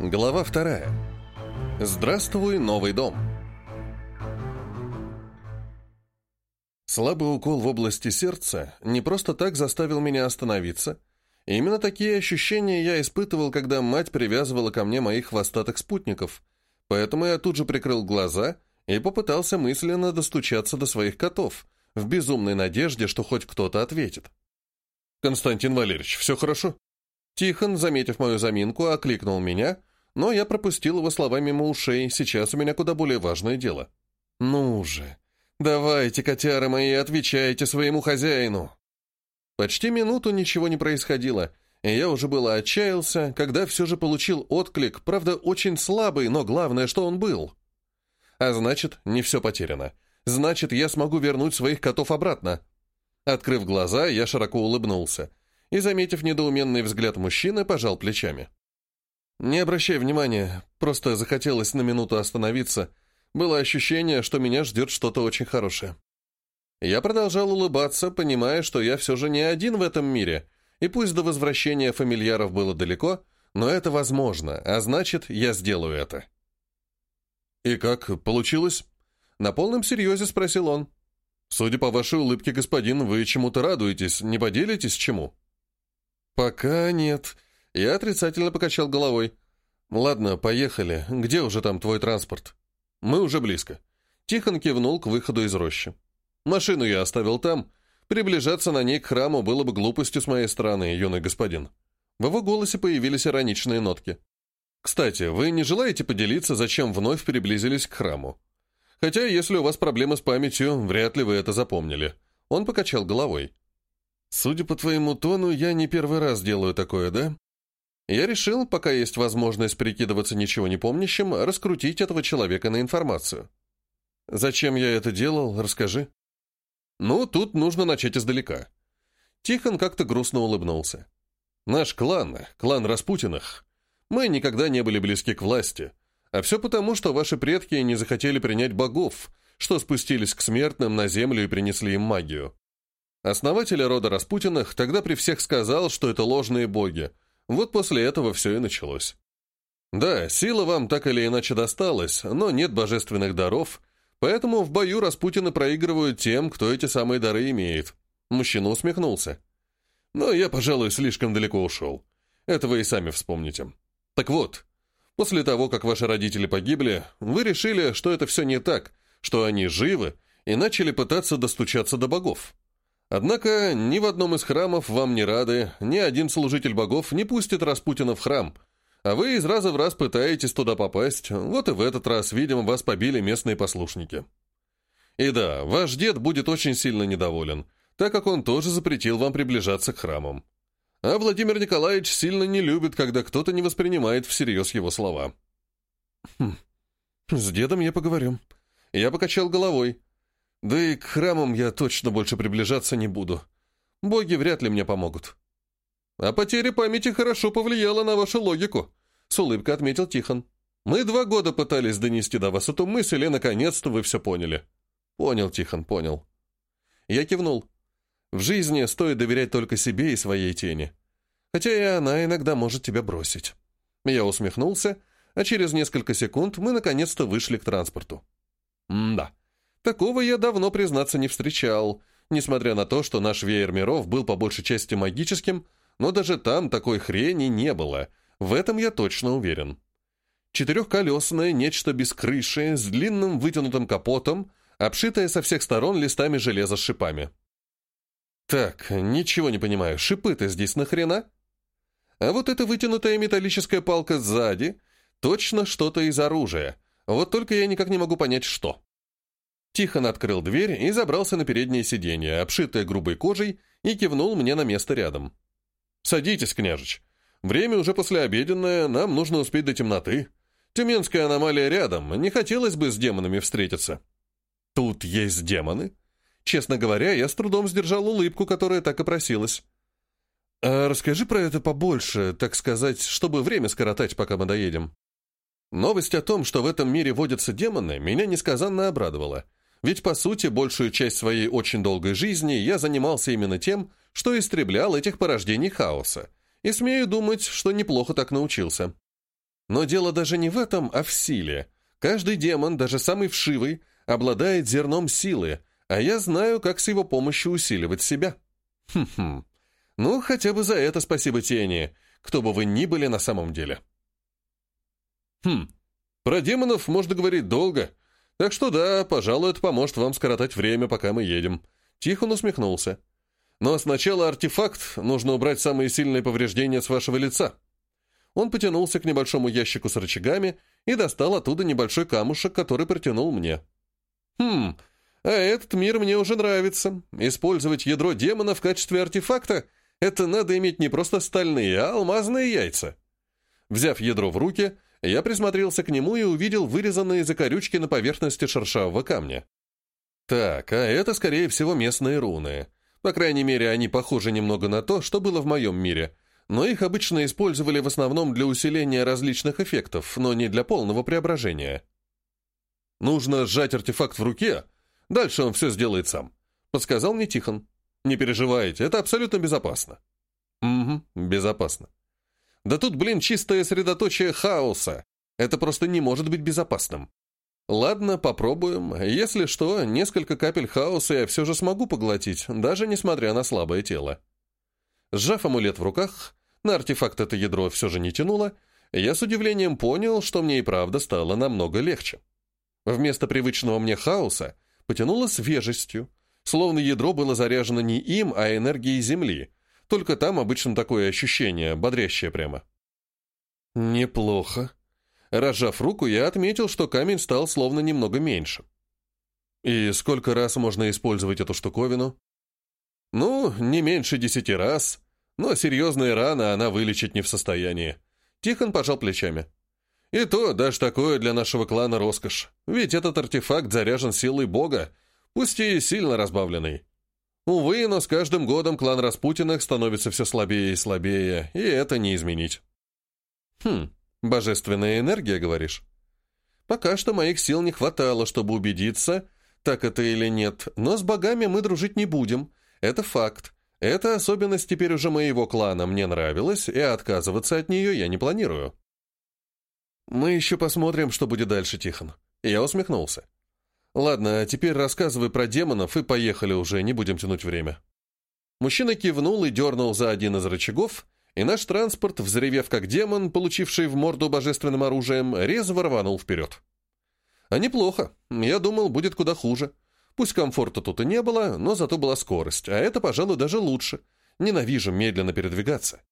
Глава вторая. Здравствуй, новый дом. Слабый укол в области сердца не просто так заставил меня остановиться. Именно такие ощущения я испытывал, когда мать привязывала ко мне моих хвостатых спутников. Поэтому я тут же прикрыл глаза и попытался мысленно достучаться до своих котов, в безумной надежде, что хоть кто-то ответит. «Константин Валерьевич, все хорошо?» Тихон, заметив мою заминку, окликнул меня, но я пропустил его слова мимо ушей, сейчас у меня куда более важное дело. «Ну же, давайте, котяры мои, отвечайте своему хозяину!» Почти минуту ничего не происходило, и я уже было отчаялся, когда все же получил отклик, правда, очень слабый, но главное, что он был. А значит, не все потеряно. Значит, я смогу вернуть своих котов обратно. Открыв глаза, я широко улыбнулся и, заметив недоуменный взгляд мужчины, пожал плечами. Не обращай внимания, просто захотелось на минуту остановиться. Было ощущение, что меня ждет что-то очень хорошее. Я продолжал улыбаться, понимая, что я все же не один в этом мире, и пусть до возвращения фамильяров было далеко, но это возможно, а значит, я сделаю это. «И как, получилось?» На полном серьезе спросил он. «Судя по вашей улыбке, господин, вы чему-то радуетесь, не поделитесь чему?» «Пока нет», я отрицательно покачал головой. «Ладно, поехали. Где уже там твой транспорт?» «Мы уже близко». Тихон кивнул к выходу из рощи. «Машину я оставил там. Приближаться на ней к храму было бы глупостью с моей стороны, юный господин». В его голосе появились ироничные нотки. «Кстати, вы не желаете поделиться, зачем вновь приблизились к храму? Хотя, если у вас проблемы с памятью, вряд ли вы это запомнили». Он покачал головой. «Судя по твоему тону, я не первый раз делаю такое, да?» Я решил, пока есть возможность прикидываться ничего не помнящим, раскрутить этого человека на информацию. Зачем я это делал, расскажи. Ну, тут нужно начать издалека. Тихон как-то грустно улыбнулся. Наш клан, клан Распутиных, мы никогда не были близки к власти, а все потому, что ваши предки не захотели принять богов, что спустились к смертным на землю и принесли им магию. Основатель рода Распутиных тогда при всех сказал, что это ложные боги, вот после этого все и началось. Да, сила вам так или иначе досталась, но нет божественных даров, поэтому в бою Распутины проигрывают тем, кто эти самые дары имеет. Мужчина усмехнулся. Но я, пожалуй, слишком далеко ушел. Это вы и сами вспомните. Так вот, после того, как ваши родители погибли, вы решили, что это все не так, что они живы, и начали пытаться достучаться до богов. Однако ни в одном из храмов вам не рады, ни один служитель богов не пустит Распутина в храм, а вы из раза в раз пытаетесь туда попасть, вот и в этот раз, видимо, вас побили местные послушники. И да, ваш дед будет очень сильно недоволен, так как он тоже запретил вам приближаться к храмам. А Владимир Николаевич сильно не любит, когда кто-то не воспринимает всерьез его слова. Хм, с дедом я поговорю. Я покачал головой. Да и к храмам я точно больше приближаться не буду. Боги вряд ли мне помогут. А потеря памяти хорошо повлияла на вашу логику, с улыбкой отметил Тихон. Мы два года пытались донести до вас эту мысль, и наконец-то вы все поняли. Понял, Тихон, понял. Я кивнул. В жизни стоит доверять только себе и своей тени. Хотя и она иногда может тебя бросить. Я усмехнулся, а через несколько секунд мы наконец-то вышли к транспорту. М-да. Такого я давно, признаться, не встречал, несмотря на то, что наш веер миров был по большей части магическим, но даже там такой хрени не было, в этом я точно уверен. Четырехколесное нечто без крыши, с длинным вытянутым капотом, обшитое со всех сторон листами железа с шипами. Так, ничего не понимаю, шипы-то здесь нахрена? А вот эта вытянутая металлическая палка сзади, точно что-то из оружия, вот только я никак не могу понять, что. Тихон открыл дверь и забрался на переднее сиденье, обшитое грубой кожей, и кивнул мне на место рядом. «Садитесь, княжич. Время уже послеобеденное, нам нужно успеть до темноты. Тюменская аномалия рядом, не хотелось бы с демонами встретиться». «Тут есть демоны?» Честно говоря, я с трудом сдержал улыбку, которая так и просилась. «А расскажи про это побольше, так сказать, чтобы время скоротать, пока мы доедем». Новость о том, что в этом мире водятся демоны, меня несказанно обрадовала — ведь, по сути, большую часть своей очень долгой жизни я занимался именно тем, что истреблял этих порождений хаоса, и смею думать, что неплохо так научился. Но дело даже не в этом, а в силе. Каждый демон, даже самый вшивый, обладает зерном силы, а я знаю, как с его помощью усиливать себя. Хм-хм. Ну, хотя бы за это спасибо тени, кто бы вы ни были на самом деле. Хм, про демонов можно говорить долго, так что да, пожалуй, это поможет вам скоротать время, пока мы едем. Тихон усмехнулся. Но сначала артефакт, нужно убрать самые сильные повреждения с вашего лица. Он потянулся к небольшому ящику с рычагами и достал оттуда небольшой камушек, который протянул мне. Хм, а этот мир мне уже нравится. Использовать ядро демона в качестве артефакта — это надо иметь не просто стальные, а алмазные яйца. Взяв ядро в руки, я присмотрелся к нему и увидел вырезанные закорючки на поверхности шершавого камня. Так, а это, скорее всего, местные руны. По крайней мере, они похожи немного на то, что было в моем мире, но их обычно использовали в основном для усиления различных эффектов, но не для полного преображения. Нужно сжать артефакт в руке, дальше он все сделает сам, подсказал мне Тихон. Не переживайте, это абсолютно безопасно. Угу, безопасно. Да тут, блин, чистое средоточие хаоса. Это просто не может быть безопасным. Ладно, попробуем. Если что, несколько капель хаоса я все же смогу поглотить, даже несмотря на слабое тело. Сжав амулет в руках, на артефакт это ядро все же не тянуло, я с удивлением понял, что мне и правда стало намного легче. Вместо привычного мне хаоса потянуло свежестью, словно ядро было заряжено не им, а энергией Земли, только там обычно такое ощущение, бодрящее прямо. Неплохо. Разжав руку, я отметил, что камень стал словно немного меньше. И сколько раз можно использовать эту штуковину? Ну, не меньше десяти раз, но серьезные раны она вылечить не в состоянии. Тихон пожал плечами. И то даже такое для нашего клана роскошь, ведь этот артефакт заряжен силой бога, пусть и сильно разбавленный. Увы, но с каждым годом клан Распутиных становится все слабее и слабее, и это не изменить. Хм, Божественная энергия, говоришь? Пока что моих сил не хватало, чтобы убедиться, так это или нет, но с богами мы дружить не будем. Это факт. Эта особенность теперь уже моего клана мне нравилась, и отказываться от нее я не планирую. Мы еще посмотрим, что будет дальше, Тихон. Я усмехнулся. Ладно, а теперь рассказывай про демонов и поехали уже, не будем тянуть время. Мужчина кивнул и дернул за один из рычагов, и наш транспорт, взревев как демон, получивший в морду божественным оружием, резво рванул вперед. А неплохо. Я думал, будет куда хуже. Пусть комфорта тут и не было, но зато была скорость, а это, пожалуй, даже лучше. Ненавижу медленно передвигаться.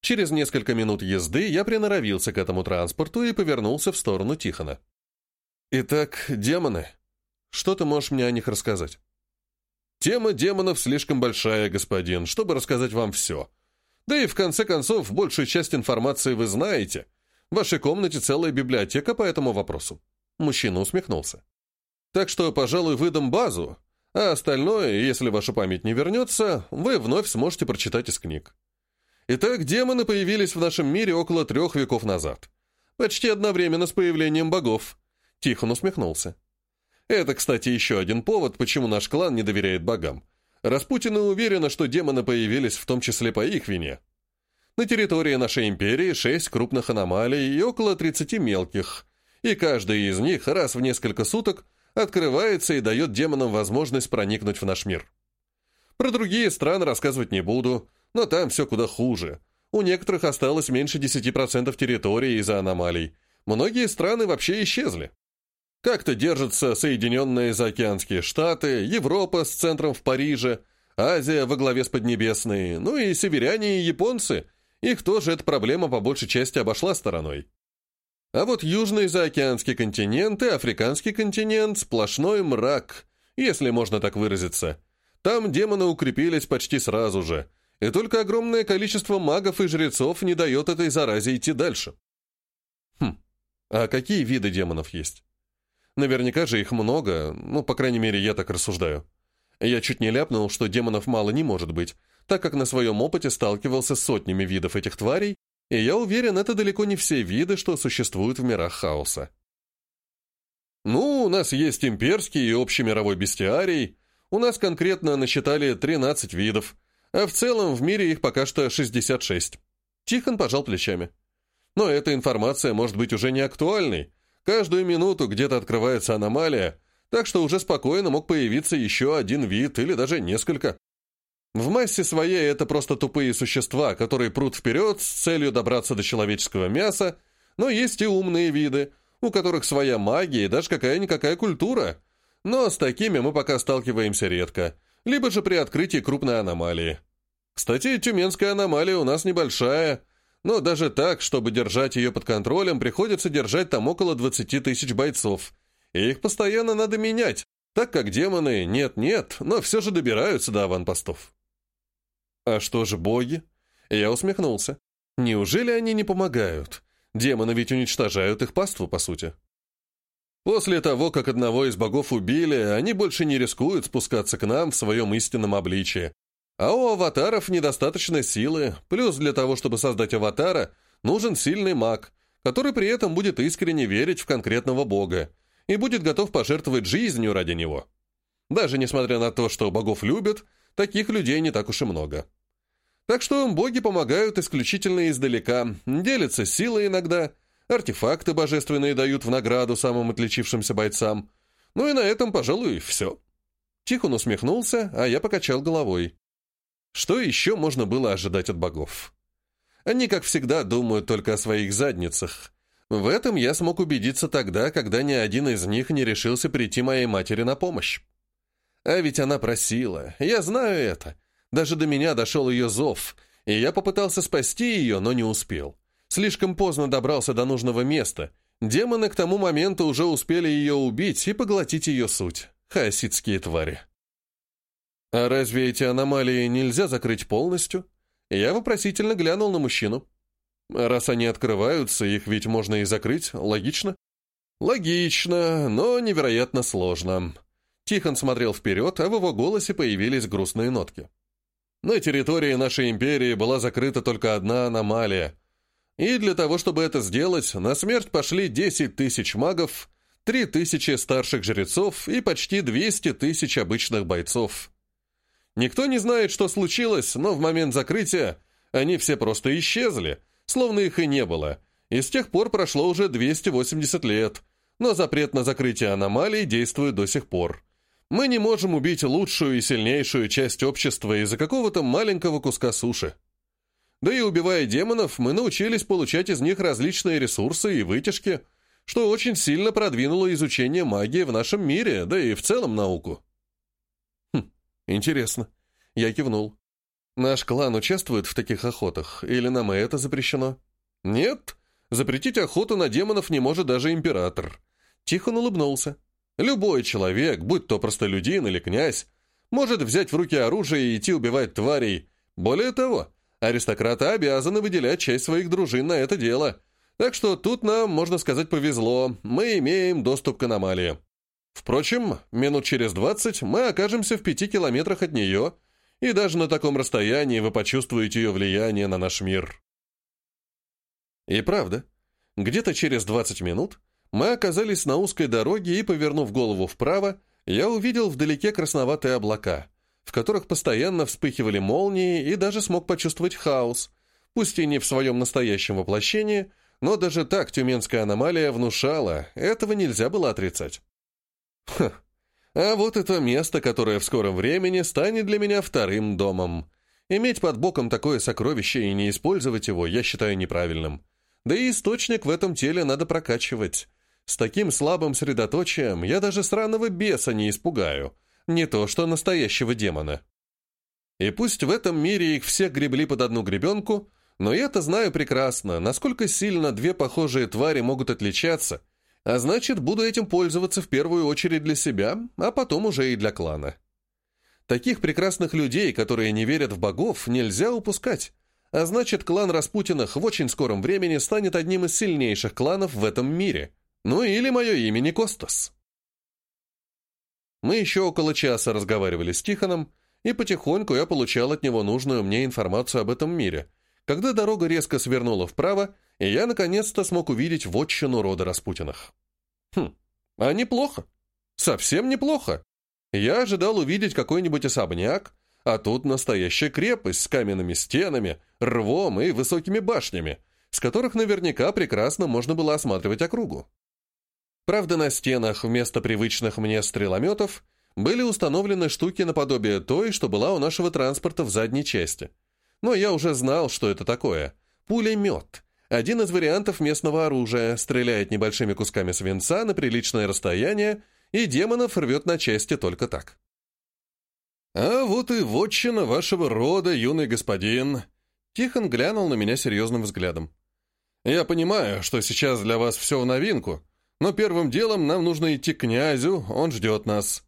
Через несколько минут езды я приноровился к этому транспорту и повернулся в сторону Тихона. «Итак, демоны. Что ты можешь мне о них рассказать?» «Тема демонов слишком большая, господин, чтобы рассказать вам все», да и в конце концов, большую часть информации вы знаете. В вашей комнате целая библиотека по этому вопросу. Мужчина усмехнулся. Так что, пожалуй, выдам базу, а остальное, если ваша память не вернется, вы вновь сможете прочитать из книг. Итак, демоны появились в нашем мире около трех веков назад. Почти одновременно с появлением богов. Тихон усмехнулся. Это, кстати, еще один повод, почему наш клан не доверяет богам. Распутины уверены, что демоны появились в том числе по их вине. На территории нашей империи шесть крупных аномалий и около 30 мелких, и каждая из них раз в несколько суток открывается и дает демонам возможность проникнуть в наш мир. Про другие страны рассказывать не буду, но там все куда хуже. У некоторых осталось меньше 10% территории из-за аномалий. Многие страны вообще исчезли. Как-то держатся Соединенные Заокеанские Штаты, Европа с центром в Париже, Азия во главе с Поднебесной, ну и северяне и японцы. Их тоже эта проблема по большей части обошла стороной. А вот Южный Заокеанский континент и Африканский континент – сплошной мрак, если можно так выразиться. Там демоны укрепились почти сразу же, и только огромное количество магов и жрецов не дает этой заразе идти дальше. Хм, а какие виды демонов есть? Наверняка же их много, ну, по крайней мере, я так рассуждаю. Я чуть не ляпнул, что демонов мало не может быть, так как на своем опыте сталкивался с сотнями видов этих тварей, и я уверен, это далеко не все виды, что существуют в мирах хаоса. Ну, у нас есть имперский и общемировой бестиарий, у нас конкретно насчитали 13 видов, а в целом в мире их пока что 66. Тихон пожал плечами. Но эта информация может быть уже не актуальной. Каждую минуту где-то открывается аномалия, так что уже спокойно мог появиться еще один вид или даже несколько. В массе своей это просто тупые существа, которые прут вперед с целью добраться до человеческого мяса, но есть и умные виды, у которых своя магия и даже какая-никакая культура. Но с такими мы пока сталкиваемся редко, либо же при открытии крупной аномалии. Кстати, тюменская аномалия у нас небольшая, но даже так, чтобы держать ее под контролем, приходится держать там около 20 тысяч бойцов, и их постоянно надо менять, так как демоны нет-нет, но все же добираются до аванпостов. А что же боги? Я усмехнулся. Неужели они не помогают? Демоны ведь уничтожают их паству, по сути. После того, как одного из богов убили, они больше не рискуют спускаться к нам в своем истинном обличии. А у аватаров недостаточно силы, плюс для того, чтобы создать аватара, нужен сильный маг, который при этом будет искренне верить в конкретного бога и будет готов пожертвовать жизнью ради него. Даже несмотря на то, что богов любят, таких людей не так уж и много. Так что боги помогают исключительно издалека, делятся силой иногда, артефакты божественные дают в награду самым отличившимся бойцам. Ну и на этом, пожалуй, все. Тихон усмехнулся, а я покачал головой. Что еще можно было ожидать от богов? Они, как всегда, думают только о своих задницах. В этом я смог убедиться тогда, когда ни один из них не решился прийти моей матери на помощь. А ведь она просила, я знаю это. Даже до меня дошел ее зов, и я попытался спасти ее, но не успел. Слишком поздно добрался до нужного места. Демоны к тому моменту уже успели ее убить и поглотить ее суть. Хаоситские твари. «А разве эти аномалии нельзя закрыть полностью?» Я вопросительно глянул на мужчину. «Раз они открываются, их ведь можно и закрыть, логично?» «Логично, но невероятно сложно». Тихон смотрел вперед, а в его голосе появились грустные нотки. На территории нашей империи была закрыта только одна аномалия. И для того, чтобы это сделать, на смерть пошли 10 тысяч магов, 3 тысячи старших жрецов и почти 200 тысяч обычных бойцов. Никто не знает, что случилось, но в момент закрытия они все просто исчезли, словно их и не было, и с тех пор прошло уже 280 лет, но запрет на закрытие аномалий действует до сих пор. Мы не можем убить лучшую и сильнейшую часть общества из-за какого-то маленького куска суши. Да и убивая демонов, мы научились получать из них различные ресурсы и вытяжки, что очень сильно продвинуло изучение магии в нашем мире, да и в целом науку. Интересно. Я кивнул. Наш клан участвует в таких охотах, или нам и это запрещено? Нет, запретить охоту на демонов не может даже император. Тихон улыбнулся. Любой человек, будь то простолюдин или князь, может взять в руки оружие и идти убивать тварей. Более того, аристократы обязаны выделять часть своих дружин на это дело. Так что тут нам, можно сказать, повезло, мы имеем доступ к аномалии. Впрочем, минут через двадцать мы окажемся в пяти километрах от нее, и даже на таком расстоянии вы почувствуете ее влияние на наш мир. И правда, где-то через двадцать минут мы оказались на узкой дороге и, повернув голову вправо, я увидел вдалеке красноватые облака, в которых постоянно вспыхивали молнии и даже смог почувствовать хаос, пусть и не в своем настоящем воплощении, но даже так тюменская аномалия внушала, этого нельзя было отрицать. Ха, а вот это место, которое в скором времени станет для меня вторым домом. Иметь под боком такое сокровище и не использовать его я считаю неправильным. Да и источник в этом теле надо прокачивать. С таким слабым средоточием я даже сраного беса не испугаю, не то что настоящего демона. И пусть в этом мире их все гребли под одну гребенку, но я-то знаю прекрасно, насколько сильно две похожие твари могут отличаться, а значит, буду этим пользоваться в первую очередь для себя, а потом уже и для клана. Таких прекрасных людей, которые не верят в богов, нельзя упускать, а значит, клан Распутиных в очень скором времени станет одним из сильнейших кланов в этом мире – ну или мое имя не Костас. Мы еще около часа разговаривали с Тихоном, и потихоньку я получал от него нужную мне информацию об этом мире, когда дорога резко свернула вправо, и я наконец-то смог увидеть вотчину рода Распутиных. Хм, а неплохо. Совсем неплохо. Я ожидал увидеть какой-нибудь особняк, а тут настоящая крепость с каменными стенами, рвом и высокими башнями, с которых наверняка прекрасно можно было осматривать округу. Правда, на стенах вместо привычных мне стрелометов были установлены штуки наподобие той, что была у нашего транспорта в задней части. Но я уже знал, что это такое. Пулемет. Один из вариантов местного оружия, стреляет небольшими кусками свинца на приличное расстояние, и демонов рвет на части только так. «А вот и вотчина вашего рода, юный господин!» Тихон глянул на меня серьезным взглядом. «Я понимаю, что сейчас для вас все в новинку, но первым делом нам нужно идти к князю, он ждет нас.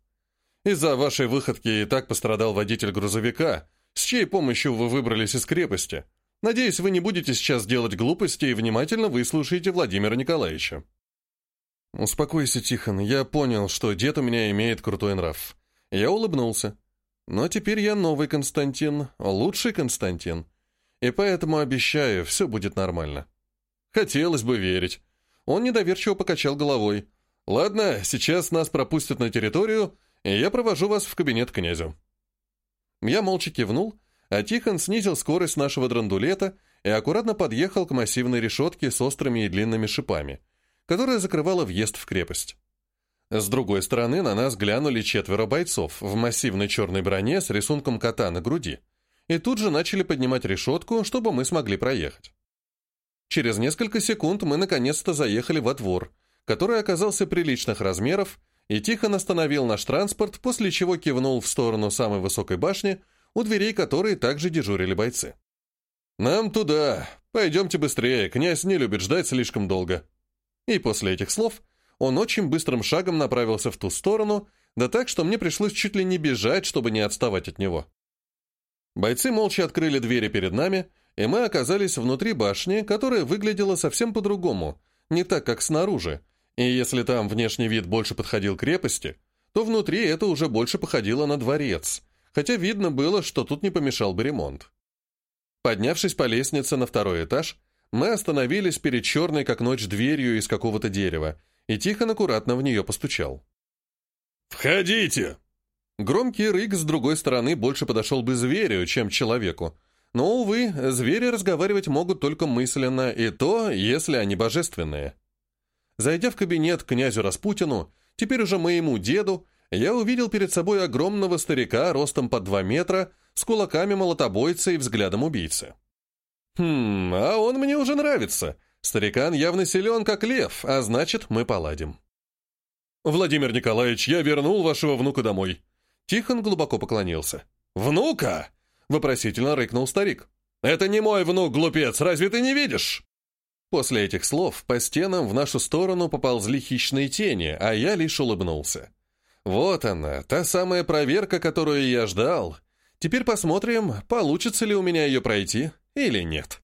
Из-за вашей выходки и так пострадал водитель грузовика, с чьей помощью вы выбрались из крепости. Надеюсь, вы не будете сейчас делать глупости и внимательно выслушаете Владимира Николаевича». «Успокойся, Тихон, я понял, что дед у меня имеет крутой нрав». Я улыбнулся. Но теперь я новый Константин, лучший Константин. И поэтому обещаю, все будет нормально. Хотелось бы верить. Он недоверчиво покачал головой. Ладно, сейчас нас пропустят на территорию, и я провожу вас в кабинет князю. Я молча кивнул, а Тихон снизил скорость нашего драндулета и аккуратно подъехал к массивной решетке с острыми и длинными шипами, которая закрывала въезд в крепость. С другой стороны на нас глянули четверо бойцов в массивной черной броне с рисунком кота на груди, и тут же начали поднимать решетку, чтобы мы смогли проехать. Через несколько секунд мы наконец-то заехали во двор, который оказался приличных размеров, и тихо остановил наш транспорт, после чего кивнул в сторону самой высокой башни, у дверей которой также дежурили бойцы. «Нам туда! Пойдемте быстрее, князь не любит ждать слишком долго». И после этих слов – он очень быстрым шагом направился в ту сторону, да так, что мне пришлось чуть ли не бежать, чтобы не отставать от него. Бойцы молча открыли двери перед нами, и мы оказались внутри башни, которая выглядела совсем по-другому, не так, как снаружи, и если там внешний вид больше подходил крепости, то внутри это уже больше походило на дворец, хотя видно было, что тут не помешал бы ремонт. Поднявшись по лестнице на второй этаж, мы остановились перед черной как ночь дверью из какого-то дерева, и Тихон аккуратно в нее постучал. «Входите!» Громкий рык с другой стороны больше подошел бы зверю, чем человеку. Но, увы, звери разговаривать могут только мысленно, и то, если они божественные. Зайдя в кабинет к князю Распутину, теперь уже моему деду, я увидел перед собой огромного старика ростом под два метра, с кулаками молотобойца и взглядом убийцы. «Хм, а он мне уже нравится», Старикан явно силен, как лев, а значит, мы поладим. «Владимир Николаевич, я вернул вашего внука домой». Тихон глубоко поклонился. «Внука?» — вопросительно рыкнул старик. «Это не мой внук, глупец, разве ты не видишь?» После этих слов по стенам в нашу сторону поползли хищные тени, а я лишь улыбнулся. Вот она, та самая проверка, которую я ждал. Теперь посмотрим, получится ли у меня ее пройти или нет.